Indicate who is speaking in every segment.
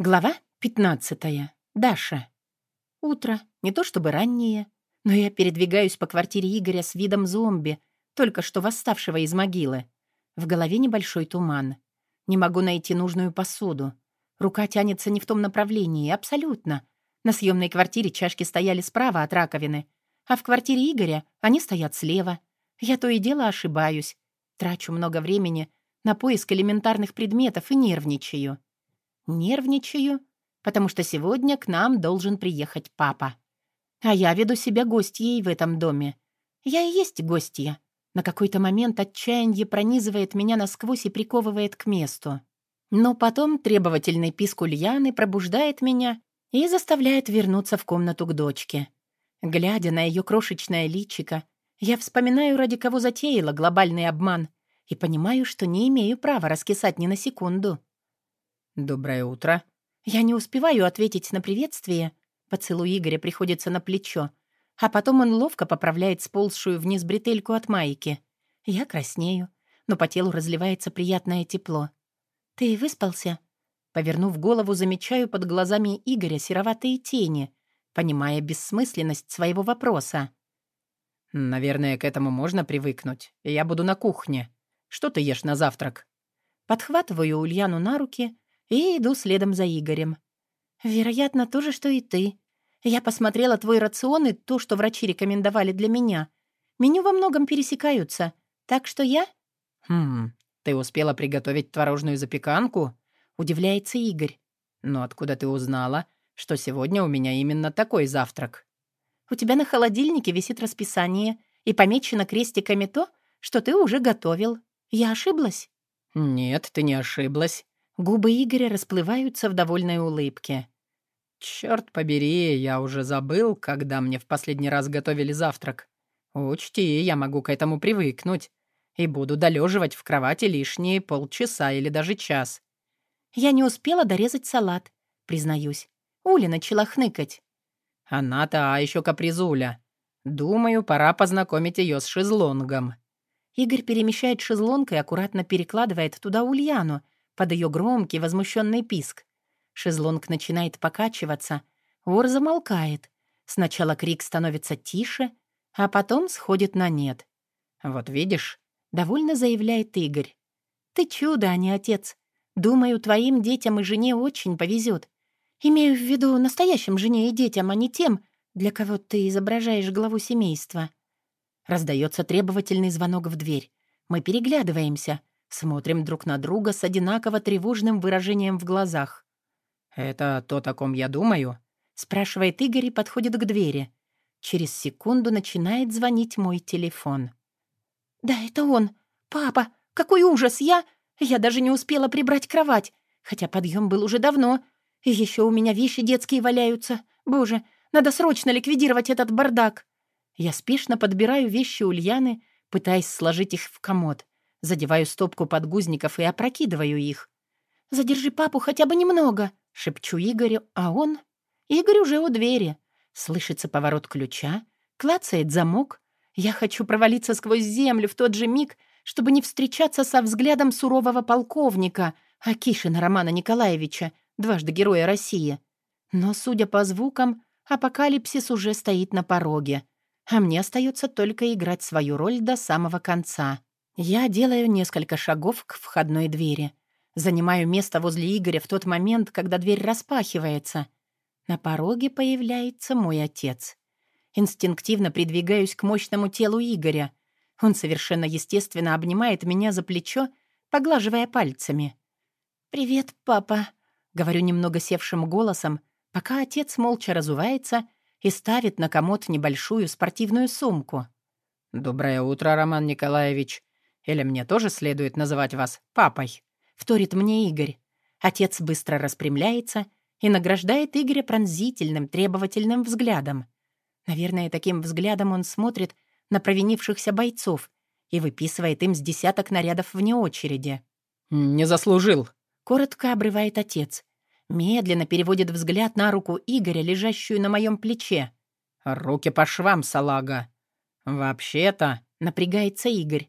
Speaker 1: Глава 15. Даша. Утро. Не то чтобы раннее, но я передвигаюсь по квартире Игоря с видом зомби, только что восставшего из могилы. В голове небольшой туман. Не могу найти нужную посуду. Рука тянется не в том направлении, абсолютно. На съемной квартире чашки стояли справа от раковины, а в квартире Игоря они стоят слева. Я то и дело ошибаюсь. Трачу много времени на поиск элементарных предметов и нервничаю. Нервничаю, потому что сегодня к нам должен приехать папа. А я веду себя гостьей в этом доме. Я и есть гостья. На какой-то момент отчаяние пронизывает меня насквозь и приковывает к месту. Но потом требовательный писк Ульяны пробуждает меня и заставляет вернуться в комнату к дочке. Глядя на ее крошечное личико, я вспоминаю, ради кого затеяла глобальный обман, и понимаю, что не имею права раскисать ни на секунду.
Speaker 2: «Доброе утро».
Speaker 1: Я не успеваю ответить на приветствие. Поцелуй Игоря приходится на плечо, а потом он ловко поправляет сползшую вниз бретельку от майки. Я краснею, но по телу разливается приятное тепло. «Ты выспался?» Повернув голову, замечаю под глазами Игоря сероватые тени, понимая бессмысленность своего вопроса.
Speaker 2: «Наверное, к этому можно привыкнуть. Я буду на кухне. Что ты ешь на завтрак?»
Speaker 1: Подхватываю Ульяну на руки и иду следом за Игорем. «Вероятно, то же, что и ты. Я посмотрела твой рацион и то, что врачи рекомендовали для меня. Меню во многом пересекаются, так что я...»
Speaker 2: «Хм, ты успела приготовить творожную запеканку?» — удивляется Игорь. «Но откуда ты узнала, что сегодня у меня именно такой завтрак?»
Speaker 1: «У тебя на холодильнике висит расписание и помечено крестиками то, что ты уже готовил. Я ошиблась?»
Speaker 2: «Нет, ты не ошиблась.
Speaker 1: Губы Игоря расплываются в довольной улыбке.
Speaker 2: «Чёрт побери, я уже забыл, когда мне в последний раз готовили завтрак. Учти, я могу к этому привыкнуть. И буду долеживать в кровати лишние полчаса или даже час».
Speaker 1: «Я не успела дорезать салат», признаюсь. Уля начала хныкать.
Speaker 2: «Она-то а еще капризуля. Думаю, пора познакомить ее с шезлонгом».
Speaker 1: Игорь перемещает шезлонг и аккуратно перекладывает туда Ульяну, под ее громкий возмущенный писк. Шезлонг начинает покачиваться, вор замолкает. Сначала крик становится тише, а потом сходит на нет. «Вот видишь», — довольно заявляет Игорь. «Ты чудо, а не отец. Думаю, твоим детям и жене очень повезет. Имею в виду настоящим жене и детям, а не тем, для кого ты изображаешь главу семейства». Раздается требовательный звонок в дверь. Мы переглядываемся. Смотрим друг на друга с одинаково тревожным выражением в глазах.
Speaker 2: «Это то, о ком я думаю?»
Speaker 1: — спрашивает Игорь и подходит к двери. Через секунду начинает звонить мой телефон. «Да, это он. Папа, какой ужас! Я... Я даже не успела прибрать кровать, хотя подъем был уже давно. И еще у меня вещи детские валяются. Боже, надо срочно ликвидировать этот бардак!» Я спешно подбираю вещи Ульяны, пытаясь сложить их в комод. Задеваю стопку подгузников и опрокидываю их. «Задержи папу хотя бы немного», — шепчу Игорю, а он... Игорь уже у двери. Слышится поворот ключа, клацает замок. Я хочу провалиться сквозь землю в тот же миг, чтобы не встречаться со взглядом сурового полковника Акишина Романа Николаевича, дважды Героя России. Но, судя по звукам, апокалипсис уже стоит на пороге, а мне остается только играть свою роль до самого конца. Я делаю несколько шагов к входной двери. Занимаю место возле Игоря в тот момент, когда дверь распахивается. На пороге появляется мой отец. Инстинктивно придвигаюсь к мощному телу Игоря. Он совершенно естественно обнимает меня за плечо, поглаживая пальцами. «Привет, папа», — говорю немного севшим голосом, пока отец молча разувается и ставит на комод небольшую спортивную сумку.
Speaker 2: «Доброе утро, Роман Николаевич», или мне тоже следует называть вас папой?»
Speaker 1: — вторит мне Игорь. Отец быстро распрямляется и награждает Игоря пронзительным, требовательным взглядом. Наверное, таким взглядом он смотрит на провинившихся бойцов и выписывает им с десяток нарядов вне очереди.
Speaker 2: «Не заслужил», —
Speaker 1: коротко обрывает отец. Медленно переводит взгляд на руку Игоря, лежащую на моем плече.
Speaker 2: «Руки по швам, салага». «Вообще-то», —
Speaker 1: напрягается Игорь,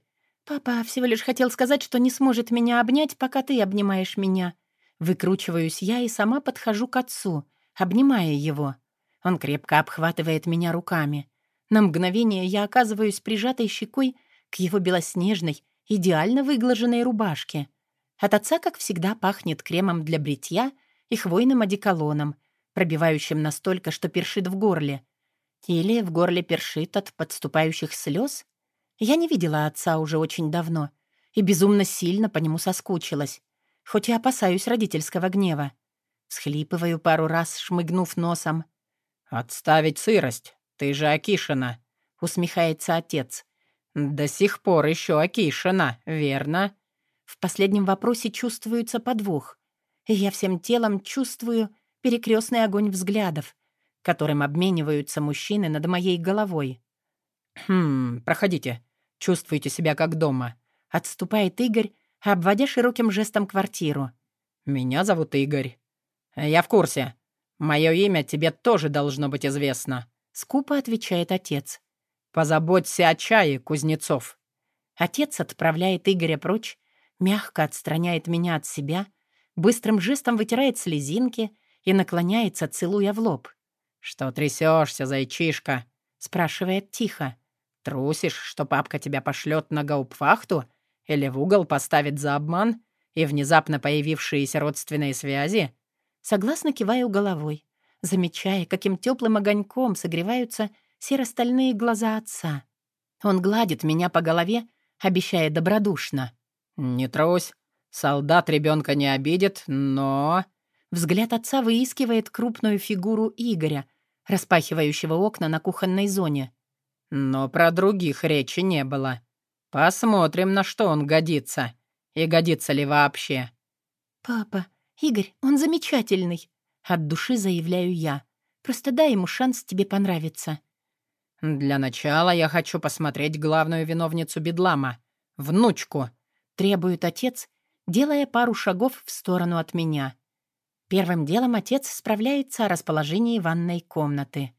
Speaker 1: «Папа всего лишь хотел сказать, что не сможет меня обнять, пока ты обнимаешь меня. Выкручиваюсь я и сама подхожу к отцу, обнимая его. Он крепко обхватывает меня руками. На мгновение я оказываюсь прижатой щекой к его белоснежной, идеально выглаженной рубашке. От отца, как всегда, пахнет кремом для бритья и хвойным одеколоном, пробивающим настолько, что першит в горле. Или в горле першит от подступающих слез. Я не видела отца уже очень давно и безумно сильно по нему соскучилась, хоть и опасаюсь родительского гнева. Схлипываю пару раз, шмыгнув носом.
Speaker 2: «Отставить сырость! Ты же Акишина!» — усмехается отец. «До сих пор еще Акишина, верно?»
Speaker 1: В последнем вопросе чувствуется подвох. И я всем телом чувствую перекрестный огонь взглядов, которым обмениваются мужчины над моей головой.
Speaker 2: «Хм, проходите. Чувствуйте себя как дома», —
Speaker 1: отступает Игорь, обводя широким жестом квартиру.
Speaker 2: «Меня зовут Игорь». «Я в курсе. Мое имя тебе тоже должно быть известно», — скупо отвечает отец. «Позаботься о чае, Кузнецов».
Speaker 1: Отец отправляет Игоря прочь, мягко отстраняет меня от себя, быстрым жестом вытирает слезинки и наклоняется, целуя в лоб.
Speaker 2: «Что трясешься, зайчишка?»
Speaker 1: — спрашивает тихо.
Speaker 2: «Трусишь, что папка тебя пошлет на гаупфахту или в угол поставит за обман и внезапно появившиеся родственные связи?»
Speaker 1: Согласно киваю головой, замечая, каким теплым огоньком согреваются серо-стальные глаза отца. Он гладит меня по голове, обещая добродушно.
Speaker 2: «Не трусь. Солдат ребенка не обидит, но...»
Speaker 1: Взгляд отца выискивает крупную фигуру Игоря, распахивающего окна на кухонной зоне.
Speaker 2: «Но про других речи не было. Посмотрим, на что он годится. И годится ли вообще».
Speaker 1: «Папа, Игорь, он замечательный», — от души заявляю я. «Просто дай ему шанс тебе понравиться».
Speaker 2: «Для начала я хочу посмотреть главную виновницу бедлама, внучку»,
Speaker 1: требует отец, делая пару шагов в сторону от меня. Первым делом отец справляется о расположении ванной комнаты.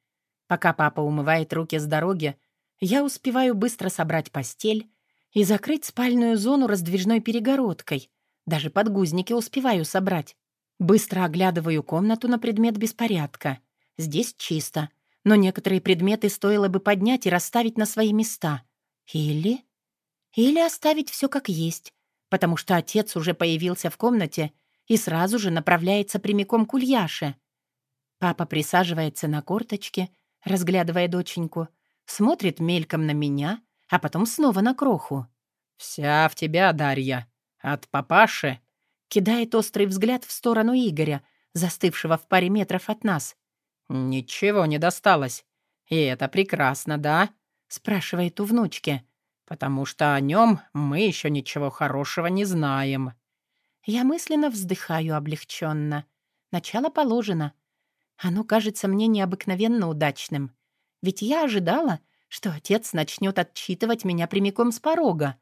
Speaker 1: Пока папа умывает руки с дороги, я успеваю быстро собрать постель и закрыть спальную зону раздвижной перегородкой. Даже подгузники успеваю собрать. Быстро оглядываю комнату на предмет беспорядка. Здесь чисто, но некоторые предметы стоило бы поднять и расставить на свои места. Или... Или оставить все как есть, потому что отец уже появился в комнате и сразу же направляется прямиком к Ульяше. Папа присаживается на корточке, разглядывая доченьку, смотрит мельком на меня, а потом снова на кроху.
Speaker 2: «Вся в тебя, Дарья. От папаши».
Speaker 1: Кидает острый взгляд в сторону Игоря, застывшего в паре метров от нас.
Speaker 2: «Ничего не досталось. И это прекрасно, да?»
Speaker 1: спрашивает у внучки
Speaker 2: потому что о нем мы еще ничего хорошего не знаем».
Speaker 1: Я мысленно вздыхаю облегченно. Начало положено. Оно кажется мне необыкновенно удачным. Ведь я ожидала, что отец начнет отчитывать меня прямиком с порога.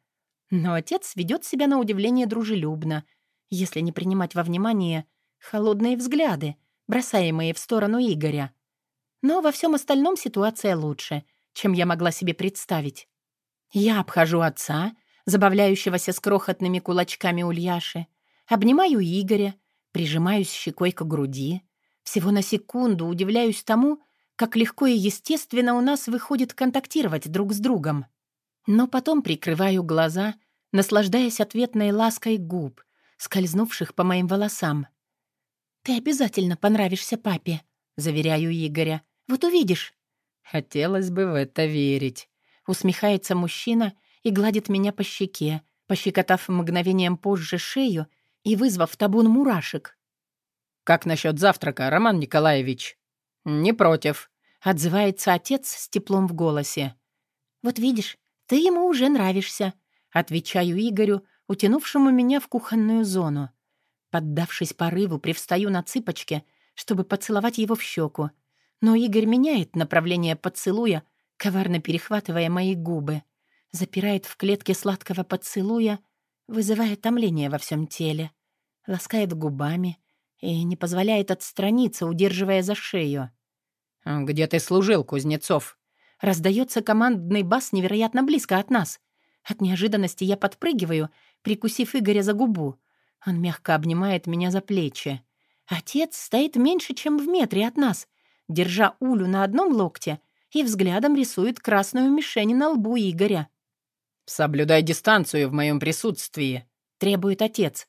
Speaker 1: Но отец ведет себя на удивление дружелюбно, если не принимать во внимание холодные взгляды, бросаемые в сторону Игоря. Но во всем остальном ситуация лучше, чем я могла себе представить. Я обхожу отца, забавляющегося с крохотными кулачками Ульяши, обнимаю Игоря, прижимаюсь щекой к груди. Всего на секунду удивляюсь тому, как легко и естественно у нас выходит контактировать друг с другом. Но потом прикрываю глаза, наслаждаясь ответной лаской губ, скользнувших по моим волосам. «Ты обязательно понравишься папе», — заверяю Игоря. «Вот увидишь».
Speaker 2: «Хотелось бы в это верить»,
Speaker 1: Усмехается мужчина и гладит меня по щеке, пощекотав мгновением позже шею и вызвав табун мурашек.
Speaker 2: «Как насчет завтрака, Роман Николаевич?» «Не против», —
Speaker 1: отзывается отец с теплом в голосе. «Вот видишь, ты ему уже нравишься», — отвечаю Игорю, утянувшему меня в кухонную зону. Поддавшись порыву, привстаю на цыпочки, чтобы поцеловать его в щеку. Но Игорь меняет направление поцелуя, коварно перехватывая мои губы, запирает в клетке сладкого поцелуя, вызывая томление во всем теле, ласкает губами и не позволяет отстраниться, удерживая за шею.
Speaker 2: «Где ты служил, Кузнецов?»
Speaker 1: Раздается командный бас невероятно близко от нас. От неожиданности я подпрыгиваю, прикусив Игоря за губу. Он мягко обнимает меня за плечи. Отец стоит меньше, чем в метре от нас, держа Улю на одном локте и взглядом рисует красную мишень на лбу Игоря.
Speaker 2: «Соблюдай дистанцию в моем присутствии», — требует отец.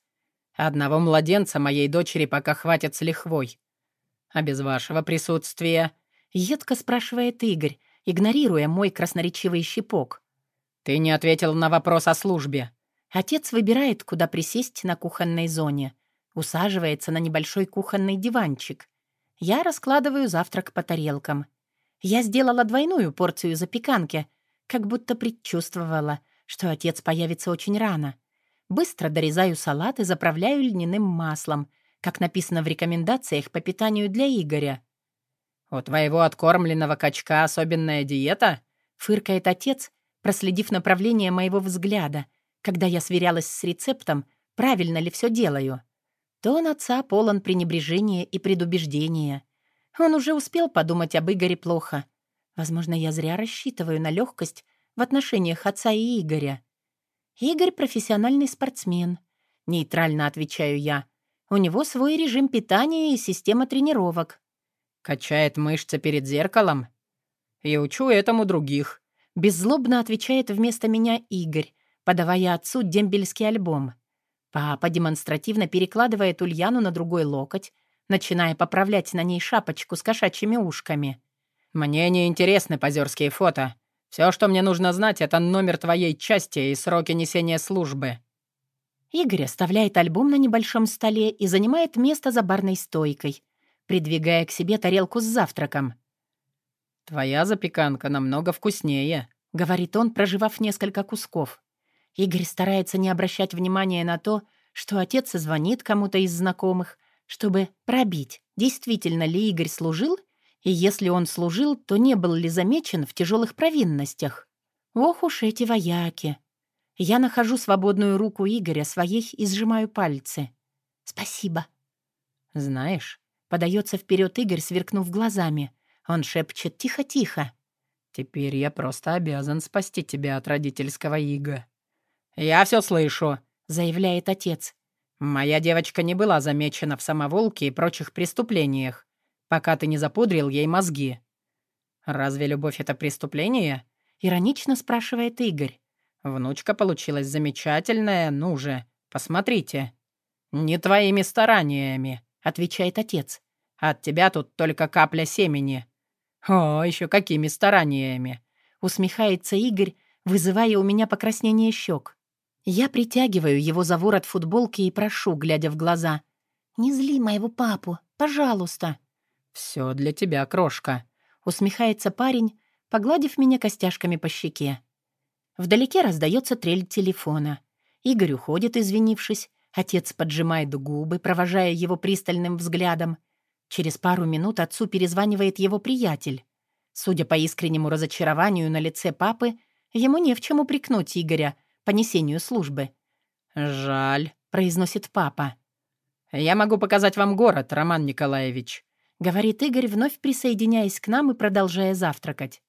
Speaker 2: «Одного младенца моей дочери пока хватит с лихвой. А без вашего присутствия...» — едко спрашивает Игорь, игнорируя мой красноречивый щипок. «Ты не ответил на вопрос о службе».
Speaker 1: Отец выбирает, куда присесть на кухонной зоне. Усаживается на небольшой кухонный диванчик. Я раскладываю завтрак по тарелкам. Я сделала двойную порцию запеканки, как будто предчувствовала, что отец появится очень рано. Быстро дорезаю салат и заправляю льняным маслом, как написано в рекомендациях по питанию для Игоря.
Speaker 2: «У твоего откормленного качка особенная диета?»
Speaker 1: — фыркает отец, проследив направление моего взгляда, когда я сверялась с рецептом, правильно ли все делаю. Тон отца полон пренебрежения и предубеждения. Он уже успел подумать об Игоре плохо. Возможно, я зря рассчитываю на легкость в отношениях отца и Игоря. Игорь — профессиональный спортсмен. Нейтрально отвечаю я. У него свой режим питания и система тренировок.
Speaker 2: Качает мышцы перед зеркалом. И учу этому других.
Speaker 1: Беззлобно отвечает вместо меня Игорь, подавая отцу дембельский альбом. Папа демонстративно перекладывает Ульяну на другой локоть, начиная поправлять на ней шапочку с кошачьими ушками.
Speaker 2: «Мне не интересны позерские фото. Все, что мне нужно знать, это номер твоей части и сроки несения службы».
Speaker 1: Игорь оставляет альбом на небольшом столе и занимает место за барной стойкой, придвигая к себе тарелку с завтраком.
Speaker 2: «Твоя запеканка намного вкуснее», —
Speaker 1: говорит он, проживав несколько кусков. Игорь старается не обращать внимания на то, что отец звонит кому-то из знакомых, чтобы пробить, действительно ли Игорь служил, и если он служил, то не был ли замечен в тяжелых провинностях. Ох уж эти вояки! Я нахожу свободную руку Игоря своей и сжимаю пальцы. «Спасибо».
Speaker 2: «Знаешь», —
Speaker 1: подается вперед Игорь, сверкнув глазами. Он шепчет «тихо-тихо».
Speaker 2: «Теперь я просто обязан спасти тебя от родительского ига». «Я все слышу», — заявляет отец. «Моя девочка не была замечена в самоволке и прочих преступлениях, пока ты не запудрил ей мозги». «Разве любовь — это преступление?» — иронично спрашивает Игорь. «Внучка получилась замечательная, ну же, посмотрите». «Не твоими стараниями», — отвечает отец. «От тебя тут только капля семени». «О, еще какими стараниями!» — усмехается Игорь, вызывая у меня покраснение щек. Я притягиваю его за ворот футболки и прошу, глядя в глаза. «Не зли моего папу, пожалуйста». «Все для тебя, крошка», — усмехается парень, погладив меня костяшками по щеке. Вдалеке раздается трель телефона. Игорь уходит, извинившись. Отец поджимает губы, провожая его пристальным взглядом. Через пару минут отцу перезванивает его приятель. Судя по искреннему разочарованию на лице папы, ему не в чем упрекнуть Игоря — по несению службы. «Жаль», — произносит папа. «Я могу показать вам город, Роман Николаевич», — говорит Игорь, вновь присоединяясь к нам и продолжая завтракать.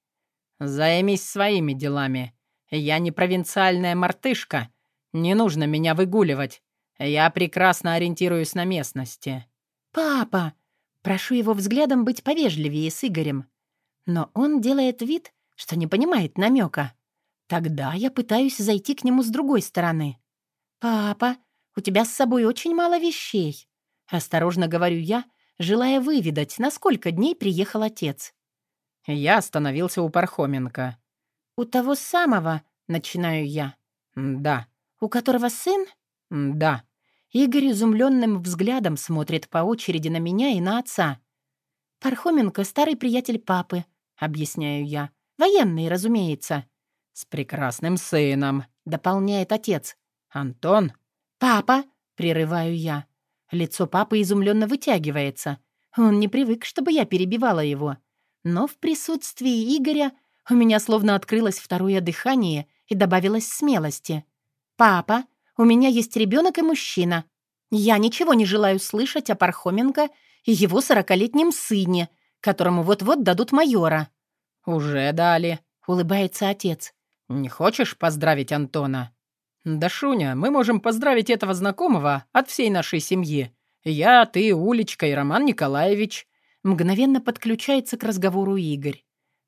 Speaker 2: «Займись своими делами. Я не провинциальная мартышка. Не нужно меня выгуливать. Я прекрасно ориентируюсь на местности». «Папа!» Прошу его взглядом быть повежливее с Игорем. Но он делает вид, что не понимает намека. Тогда я пытаюсь зайти к нему с другой стороны. «Папа, у тебя с собой очень мало вещей», — осторожно говорю я, желая выведать, на сколько дней приехал отец. Я остановился у Пархоменко. «У того самого», — начинаю я. «Да». «У которого сын?» «Да». Игорь изумленным взглядом смотрит по очереди на меня и на отца. «Пархоменко — старый приятель папы», — объясняю я. «Военный, разумеется». «С прекрасным сыном», — дополняет отец. «Антон?» «Папа!» — прерываю я. Лицо папы изумленно вытягивается. Он не привык, чтобы я перебивала его. Но в присутствии Игоря у меня словно открылось второе дыхание и добавилось смелости. «Папа, у меня есть ребенок и мужчина. Я ничего не желаю слышать о Пархоменко и его сорокалетнем сыне, которому вот-вот дадут майора». «Уже дали», — улыбается отец. «Не хочешь поздравить Антона?» «Да, Шуня, мы можем поздравить этого знакомого от всей нашей семьи. Я, ты, Улечка и Роман Николаевич».
Speaker 1: Мгновенно подключается к разговору Игорь.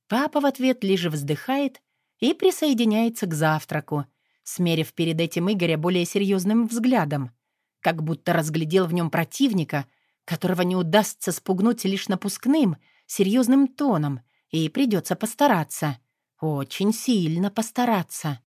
Speaker 1: Папа в ответ лишь вздыхает и присоединяется к завтраку, смерив перед этим Игоря более серьезным взглядом, как будто разглядел в нем противника, которого не удастся спугнуть лишь напускным, серьезным тоном, и придется постараться. Очень сильно постараться.